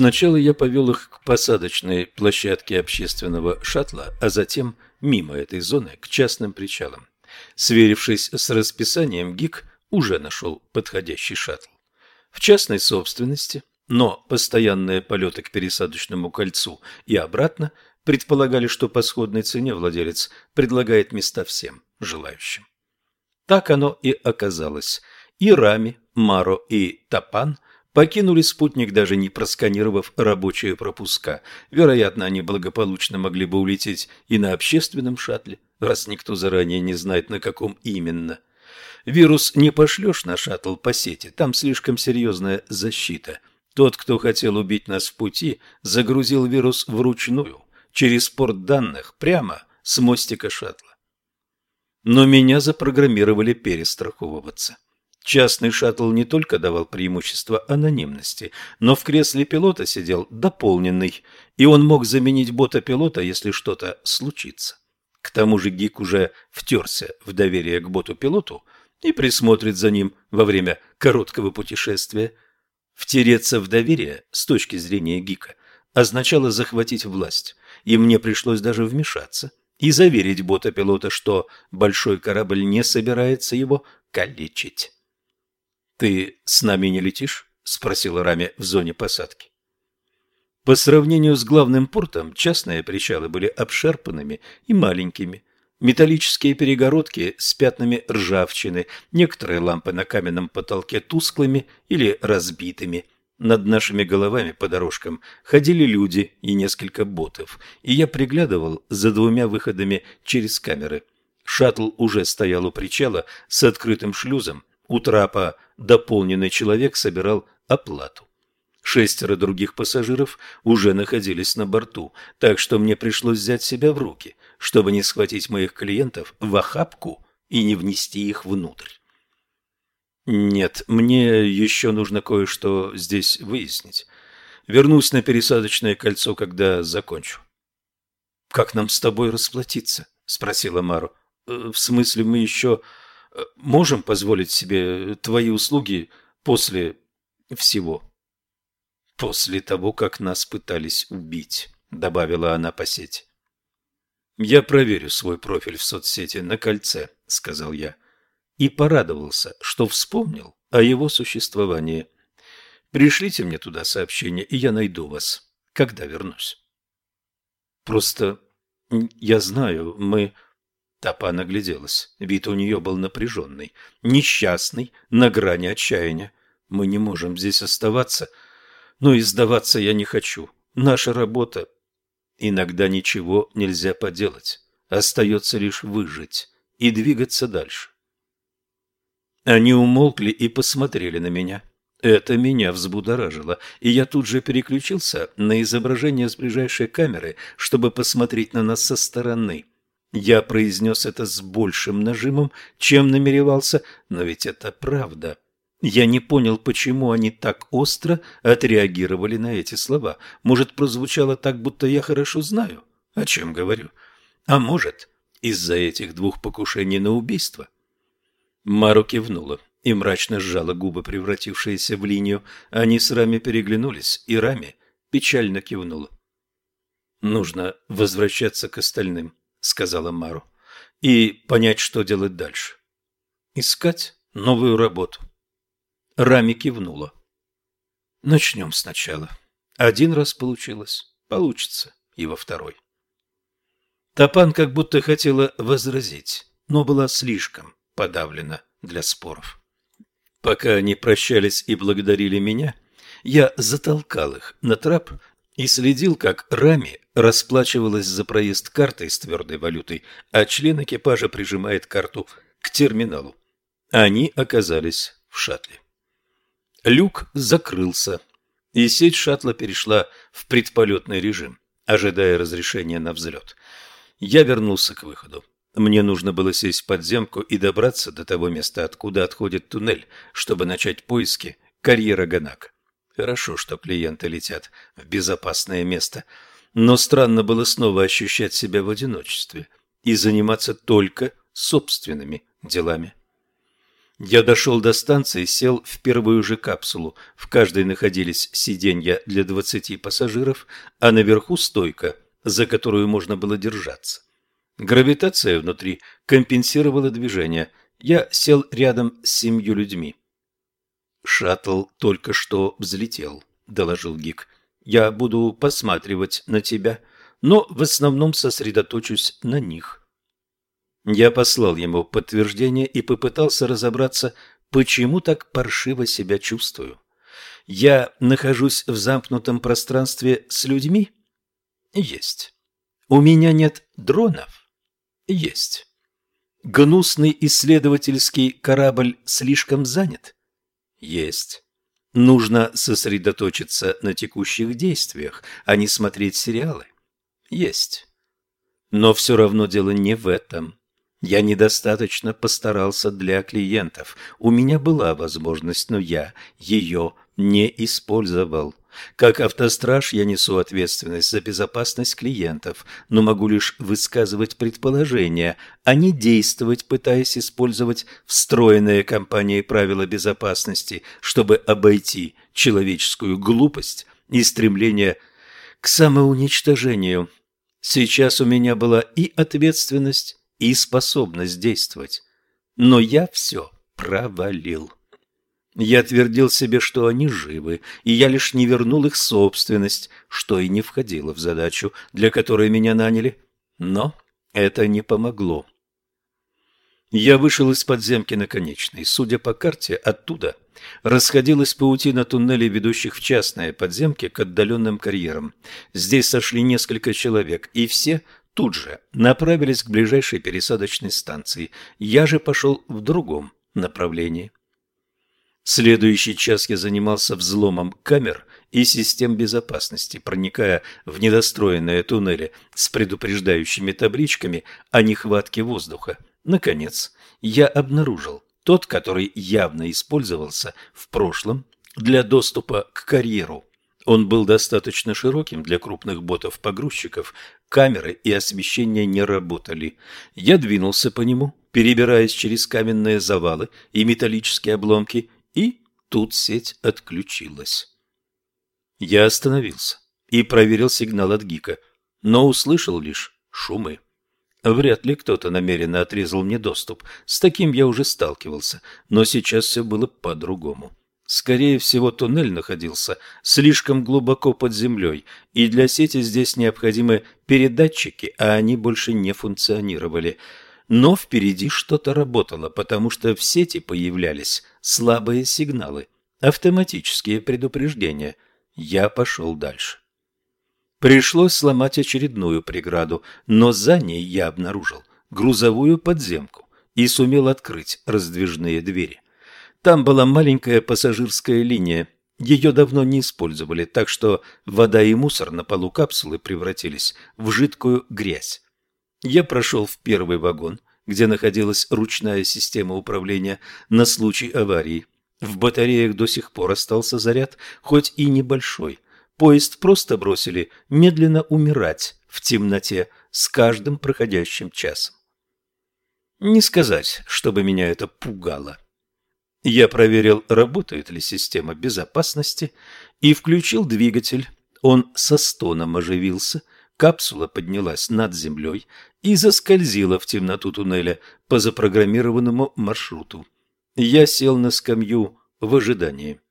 Сначала я повел их к посадочной площадке общественного шаттла, а затем мимо этой зоны к частным причалам. Сверившись с расписанием, ГИК уже нашел подходящий шаттл. В частной собственности, но постоянные полеты к пересадочному кольцу и обратно предполагали, что по сходной цене владелец предлагает места всем желающим. Так оно и оказалось. И Рами, Маро и Тапан покинули спутник, даже не просканировав рабочие пропуска. Вероятно, они благополучно могли бы улететь и на общественном шаттле, раз никто заранее не знает, на каком именно. Вирус не пошлешь на шаттл по сети, там слишком серьезная защита. Тот, кто хотел убить нас в пути, загрузил вирус вручную, через порт данных, прямо с мостика шаттла. Но меня запрограммировали перестраховываться. Частный шаттл не только давал преимущество анонимности, но в кресле пилота сидел дополненный, и он мог заменить бота-пилота, если что-то случится. К тому же Гик уже втерся в доверие к боту-пилоту и присмотрит за ним во время короткого путешествия. Втереться в доверие с точки зрения Гика означало захватить власть, и мне пришлось даже вмешаться и заверить бота-пилота, что большой корабль не собирается его калечить. «Ты с нами не летишь?» – спросила Рами в зоне посадки. По сравнению с главным портом, частные причалы были обшарпанными и маленькими. Металлические перегородки с пятнами ржавчины, некоторые лампы на каменном потолке тусклыми или разбитыми. Над нашими головами по дорожкам ходили люди и несколько ботов, и я приглядывал за двумя выходами через камеры. Шаттл уже стоял у причала с открытым шлюзом, у трапа дополненный человек собирал оплату. Шестеро других пассажиров уже находились на борту, так что мне пришлось взять себя в руки, чтобы не схватить моих клиентов в охапку и не внести их внутрь. Нет, мне еще нужно кое-что здесь выяснить. Вернусь на пересадочное кольцо, когда закончу. Как нам с тобой расплатиться? спросила Мару. «Э, в смысле, мы еще можем позволить себе твои услуги после всего. После того, как нас пытались убить, добавила она по сети. Я проверю свой профиль в соцсети на кольце, сказал я, и порадовался, что вспомнил о его существовании. Пришлите мне туда сообщение, и я найду вас, когда вернусь. Просто я знаю, мы Тапа нагляделась. Вид у нее был напряженный, несчастный, на грани отчаяния. Мы не можем здесь оставаться, но и сдаваться я не хочу. Наша работа... Иногда ничего нельзя поделать. Остается лишь выжить и двигаться дальше. Они умолкли и посмотрели на меня. Это меня взбудоражило, и я тут же переключился на изображение с ближайшей камеры, чтобы посмотреть на нас со стороны. Я произнес это с большим нажимом, чем намеревался, но ведь это правда. Я не понял, почему они так остро отреагировали на эти слова. Может, прозвучало так, будто я хорошо знаю, о чем говорю. А может, из-за этих двух покушений на убийство. Мару кивнула и мрачно сжала губы, превратившиеся в линию. Они с Рами переглянулись, и Рами печально кивнула. Нужно возвращаться к остальным. — сказала Мару, — и понять, что делать дальше. Искать новую работу. Рами кивнула. Начнем сначала. Один раз получилось, получится и во второй. Тапан как будто хотела возразить, но была слишком подавлена для споров. Пока они прощались и благодарили меня, я затолкал их на трап и следил, как Рами расплачивалась за проезд картой с твердой валютой, а член экипажа прижимает карту к терминалу. Они оказались в шаттле. Люк закрылся, и сеть шаттла перешла в предполетный режим, ожидая разрешения на взлет. Я вернулся к выходу. Мне нужно было сесть в подземку и добраться до того места, откуда отходит туннель, чтобы начать поиски карьера Ганак. Хорошо, что клиенты летят в безопасное место – но странно было снова ощущать себя в одиночестве и заниматься только собственными делами. Я дошел до станции, сел в первую же капсулу. В каждой находились сиденья для двадцати пассажиров, а наверху стойка, за которую можно было держаться. Гравитация внутри компенсировала движение. Я сел рядом с семью людьми. «Шаттл только что взлетел», — доложил Гик. «Я буду посматривать на тебя, но в основном сосредоточусь на них». Я послал ему подтверждение и попытался разобраться, почему так паршиво себя чувствую. Я нахожусь в замкнутом пространстве с людьми? Есть. У меня нет дронов? Есть. Гнусный исследовательский корабль слишком занят? Есть. Нужно сосредоточиться на текущих действиях, а не смотреть сериалы? Есть. Но все равно дело не в этом. Я недостаточно постарался для клиентов. У меня была возможность, но я ее не использовал. Как автостраж я несу ответственность за безопасность клиентов, но могу лишь высказывать предположения, а не действовать, пытаясь использовать встроенные компанией правила безопасности, чтобы обойти человеческую глупость и стремление к самоуничтожению. Сейчас у меня была и ответственность, и способность действовать. Но я все провалил. Я твердил себе, что они живы, и я лишь не вернул их собственность, что и не входило в задачу, для которой меня наняли. Но это не помогло. Я вышел из подземки на конечной. Судя по карте, оттуда расходилась паутина туннелей, ведущих в частные подземки к отдаленным карьерам. Здесь сошли несколько человек, и все тут же направились к ближайшей пересадочной станции. Я же пошел в другом направлении. Следующий час я занимался взломом камер и систем безопасности, проникая в недостроенные туннели с предупреждающими табличками о нехватке воздуха. Наконец, я обнаружил тот, который явно использовался в прошлом для доступа к карьеру. Он был достаточно широким для крупных ботов-погрузчиков, камеры и освещение не работали. Я двинулся по нему, перебираясь через каменные завалы и металлические обломки, и тут сеть отключилась. Я остановился и проверил сигнал от Гика, но услышал лишь шумы. Вряд ли кто-то намеренно отрезал мне доступ. С таким я уже сталкивался, но сейчас все было по-другому. Скорее всего, туннель находился слишком глубоко под землей, и для сети здесь необходимы передатчики, а они больше не функционировали. Но впереди что-то работало, потому что в сети появлялись слабые сигналы, автоматические предупреждения. Я пошел дальше. Пришлось сломать очередную преграду, но за ней я обнаружил грузовую подземку и сумел открыть раздвижные двери. Там была маленькая пассажирская линия. Ее давно не использовали, так что вода и мусор на полу капсулы превратились в жидкую грязь. Я прошел в первый вагон, где находилась ручная система управления на случай аварии. В батареях до сих пор остался заряд, хоть и небольшой. Поезд просто бросили медленно умирать в темноте с каждым проходящим часом. Не сказать, чтобы меня это пугало. Я проверил, работает ли система безопасности, и включил двигатель. Он со стоном оживился, капсула поднялась над землей и заскользила в темноту туннеля по запрограммированному маршруту. Я сел на скамью в ожидании.